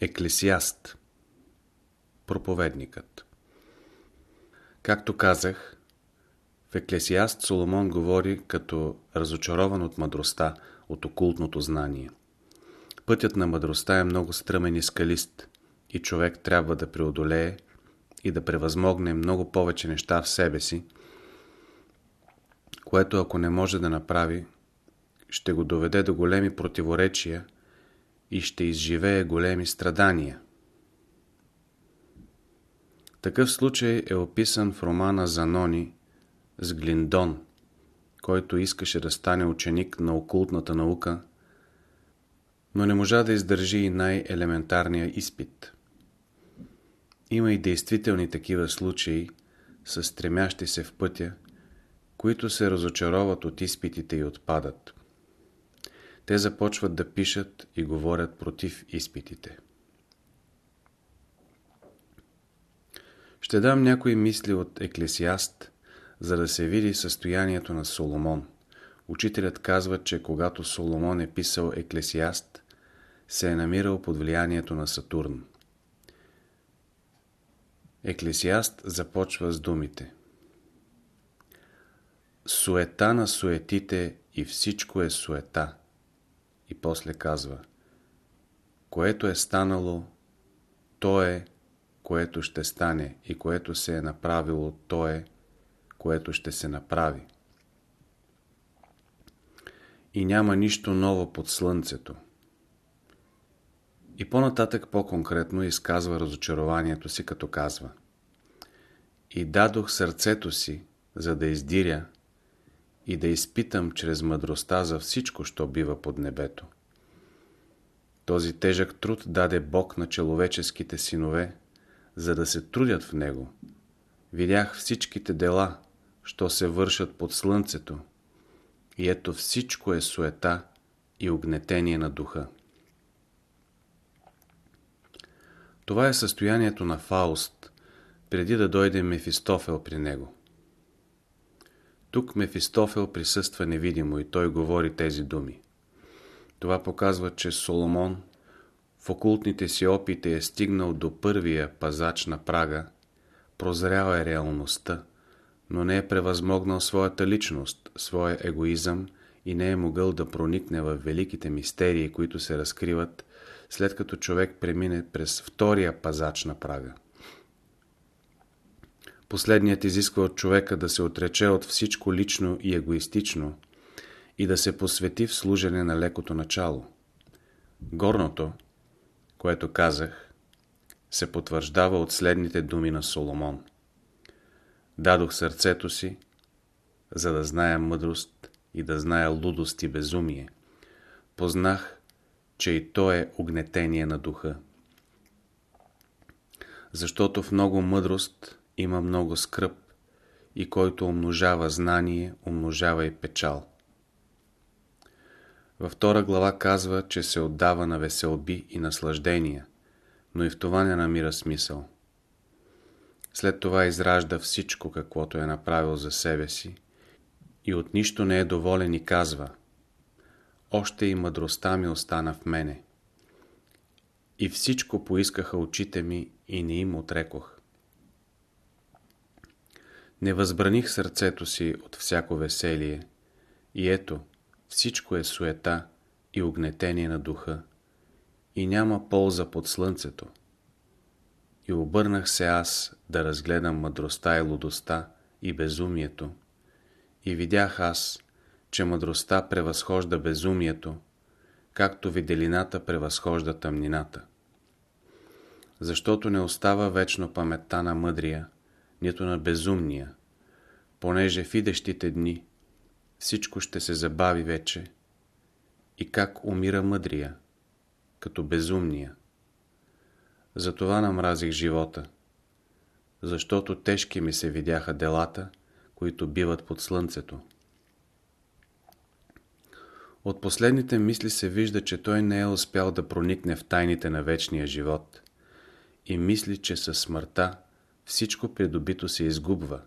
Еклесиаст Проповедникът Както казах, в Еклесиаст Соломон говори като разочарован от мъдростта, от окултното знание. Пътят на мъдростта е много стръмен и скалист и човек трябва да преодолее и да превъзмогне много повече неща в себе си, което ако не може да направи, ще го доведе до големи противоречия и ще изживее големи страдания. Такъв случай е описан в романа Занони с Глиндон, който искаше да стане ученик на окултната наука, но не можа да издържи и най-елементарния изпит. Има и действителни такива случаи с стремящи се в пътя, които се разочароват от изпитите и отпадат. Те започват да пишат и говорят против изпитите. Ще дам някои мисли от Еклесиаст, за да се види състоянието на Соломон. Учителят казва, че когато Соломон е писал Еклесиаст, се е намирал под влиянието на Сатурн. Еклесиаст започва с думите Суета на суетите и всичко е суета. И после казва Което е станало, то е, което ще стане и което се е направило, то е, което ще се направи. И няма нищо ново под слънцето. И по-нататък по-конкретно изказва разочарованието си, като казва И дадох сърцето си, за да издиря и да изпитам чрез мъдростта за всичко, що бива под небето. Този тежък труд даде Бог на човеческите синове, за да се трудят в него. Видях всичките дела, що се вършат под слънцето, и ето всичко е суета и огнетение на духа. Това е състоянието на Фауст, преди да дойде Мефистофел при него. Тук Мефистофел присъства невидимо и той говори тези думи. Това показва, че Соломон в окултните си опити е стигнал до първия пазач на прага, прозрява е реалността, но не е превъзмогнал своята личност, своя егоизъм и не е могъл да проникне в великите мистерии, които се разкриват, след като човек премине през втория пазач на прага. Последният изисква от човека да се отрече от всичко лично и егоистично и да се посвети в служене на лекото начало. Горното, което казах, се потвърждава от следните думи на Соломон. Дадох сърцето си, за да зная мъдрост и да зная лудост и безумие. Познах, че и то е огнетение на духа. Защото в много мъдрост има много скръп и който умножава знание, умножава и печал. Във втора глава казва, че се отдава на веселби и наслаждения, но и в това не намира смисъл. След това изражда всичко, каквото е направил за себе си и от нищо не е доволен и казва Още и мъдростта ми остана в мене. И всичко поискаха очите ми и не им отрекох. Не възбраних сърцето си от всяко веселие. И ето, всичко е суета и огнетение на духа. И няма полза под слънцето. И обърнах се аз да разгледам мъдростта и лудостта и безумието. И видях аз, че мъдростта превъзхожда безумието, както виделината превъзхожда тъмнината. Защото не остава вечно паметта на мъдрия, нито на безумния, понеже в идещите дни всичко ще се забави вече и как умира мъдрия, като безумния. Затова намразих живота, защото тежки ми се видяха делата, които биват под слънцето. От последните мисли се вижда, че той не е успял да проникне в тайните на вечния живот и мисли, че със смъртта всичко придобито се изгубва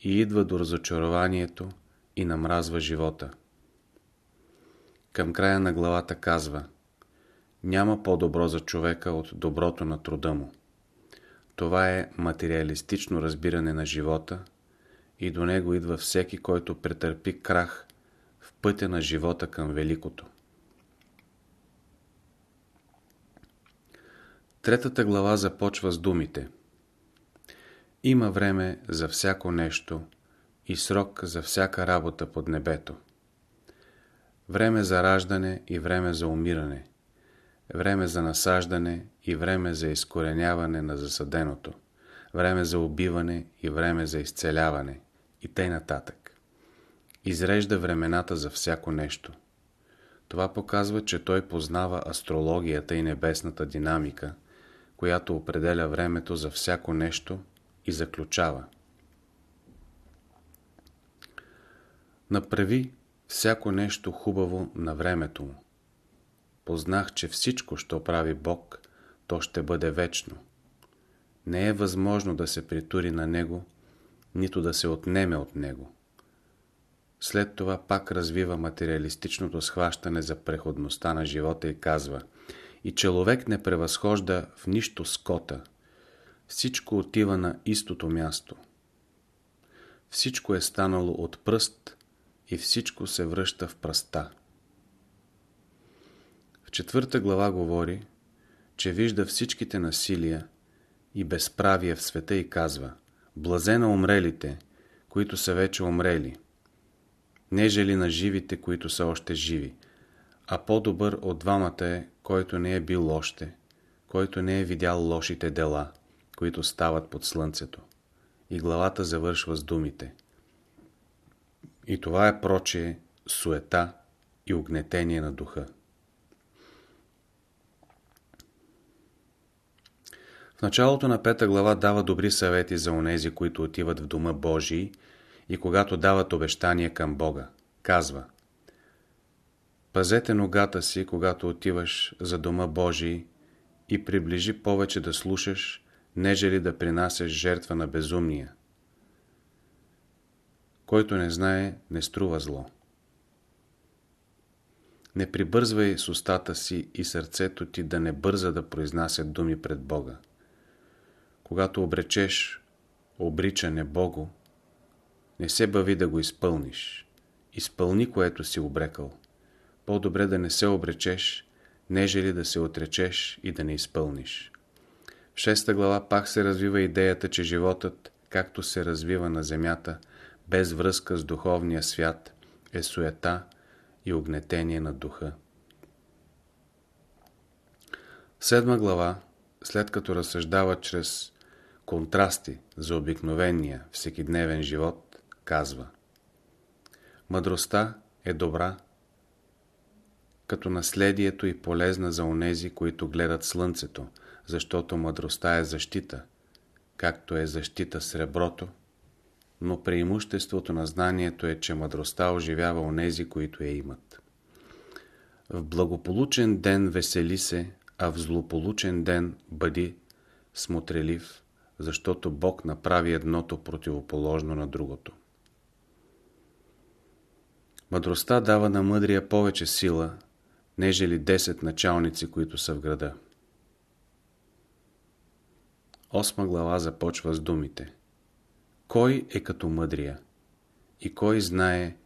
и идва до разочарованието и намразва живота. Към края на главата казва Няма по-добро за човека от доброто на труда му. Това е материалистично разбиране на живота и до него идва всеки, който претърпи крах в пътя на живота към великото. Третата глава започва с думите Има време за всяко нещо и срок за всяка работа под небето. Време за раждане и време за умиране. Време за насаждане и време за изкореняване на засаденото. Време за убиване и време за изцеляване. И тъй нататък. Изрежда времената за всяко нещо. Това показва, че той познава астрологията и небесната динамика, която определя времето за всяко нещо и заключава. Направи всяко нещо хубаво на времето му. Познах, че всичко, що прави Бог, то ще бъде вечно. Не е възможно да се притури на Него, нито да се отнеме от Него. След това пак развива материалистичното схващане за преходността на живота и казва И човек не превъзхожда в нищо скота. Всичко отива на истото място. Всичко е станало от пръст и всичко се връща в пръста. В четвърта глава говори, че вижда всичките насилия и безправия в света и казва Блазе на умрелите, които са вече умрели, нежели на живите, които са още живи, а по-добър от двамата е, който не е бил още, който не е видял лошите дела, които стават под слънцето. И главата завършва с думите – и това е прочее суета и огнетение на духа. В началото на пета глава дава добри съвети за онези, които отиват в дома Божий и когато дават обещания към Бога. Казва Пазете ногата си, когато отиваш за дома Божий и приближи повече да слушаш, нежели да принасяш жертва на безумния. Който не знае, не струва зло. Не прибързвай с устата си и сърцето ти да не бърза да произнасят думи пред Бога. Когато обречеш обричане Богу, не се бави да го изпълниш. Изпълни, което си обрекал. По-добре да не се обречеш, нежели да се отречеш и да не изпълниш. Шеста глава пак се развива идеята, че животът, както се развива на земята, без връзка с духовния свят, е суета и огнетение на духа. Седма глава, след като разсъждава чрез контрасти за обикновения всекидневен живот, казва Мъдростта е добра, като наследието и полезна за онези, които гледат слънцето, защото мъдростта е защита, както е защита среброто, но преимуществото на знанието е, че мъдростта оживява онези, които я имат. В благополучен ден весели се, а в злополучен ден бъди смотрелив, защото Бог направи едното противоположно на другото. Мъдростта дава на мъдрия повече сила, нежели 10 началници, които са в града. Осма глава започва с думите – кой е като мъдрия? И кой знае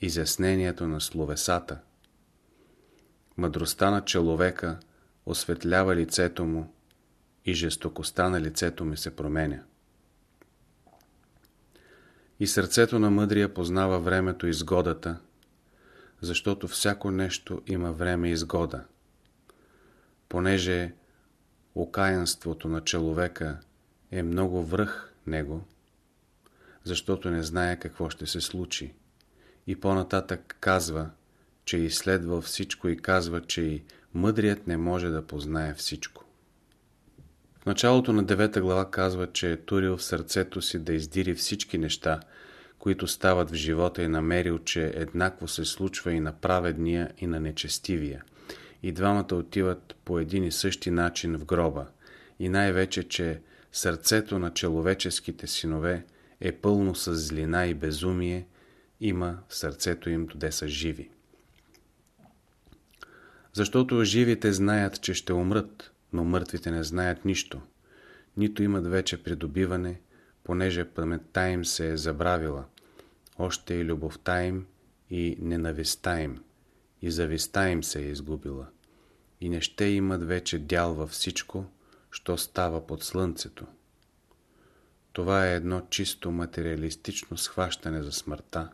изяснението на словесата? Мъдростта на човека осветлява лицето му и жестокостта на лицето ми се променя. И сърцето на мъдрия познава времето изгодата, защото всяко нещо има време изгода. Понеже окаянството на човека е много връх него, защото не знае какво ще се случи. И по-нататък казва, че изследвал всичко и казва, че и мъдрият не може да познае всичко. В началото на девета глава казва, че е турил в сърцето си да издири всички неща, които стават в живота и намерил, че еднакво се случва и на праведния, и на нечестивия. И двамата отиват по един и същи начин в гроба. И най-вече, че сърцето на человеческите синове – е пълно с злина и безумие, има сърцето им, доде са живи. Защото живите знаят, че ще умрат, но мъртвите не знаят нищо. Нито имат вече придобиване, понеже паметта им се е забравила. Още и любовта им и ненавистта им, и завистта им се е изгубила. И не ще имат вече дял във всичко, що става под слънцето. Това е едно чисто материалистично схващане за смъртта,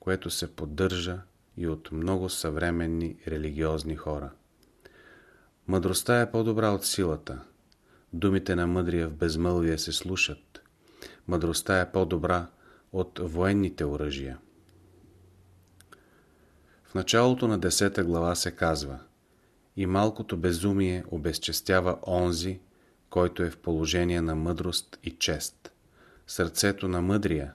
което се поддържа и от много съвременни религиозни хора. Мъдростта е по-добра от силата. Думите на мъдрия в безмълвие се слушат. Мъдростта е по-добра от военните оръжия. В началото на 10 глава се казва И малкото безумие обезчестява онзи, който е в положение на мъдрост и чест. Сърцето на мъдрия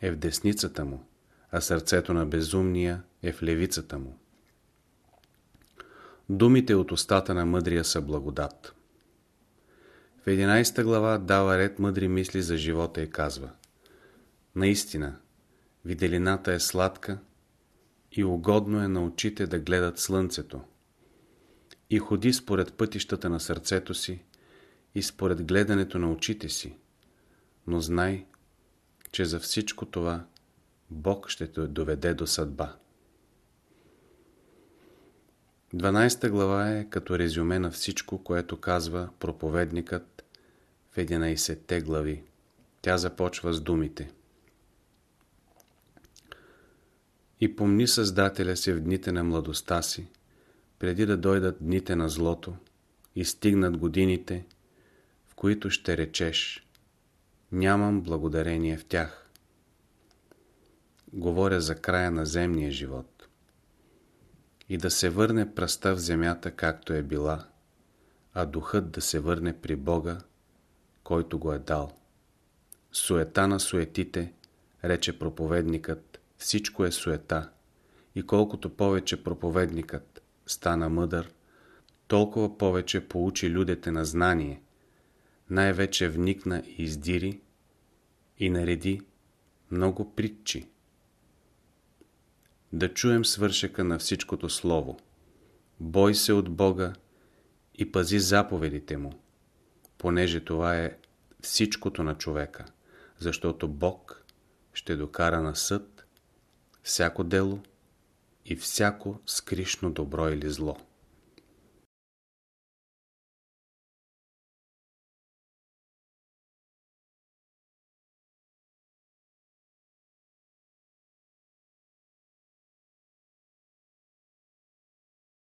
е в десницата му, а сърцето на безумния е в левицата му. Думите от устата на мъдрия са благодат. В 11 глава дава ред мъдри мисли за живота и казва Наистина, виделината е сладка и угодно е на очите да гледат слънцето. И ходи според пътищата на сърцето си и според гледането на очите си, но знай, че за всичко това Бог ще те доведе до съдба. 12 глава е като резюме на всичко, което казва проповедникът в 11-те глави. Тя започва с думите. И помни Създателя си в дните на младостта си, преди да дойдат дните на злото и стигнат годините, в които ще речеш Нямам благодарение в тях. Говоря за края на земния живот. И да се върне пръста в земята, както е била, а духът да се върне при Бога, който го е дал. Суета на суетите, рече проповедникът, всичко е суета. И колкото повече проповедникът стана мъдър, толкова повече получи людите на знание, най-вече вникна и издири и нареди много притчи. Да чуем свършека на всичкото слово. Бой се от Бога и пази заповедите Му, понеже това е всичкото на човека, защото Бог ще докара на съд всяко дело и всяко скришно добро или зло.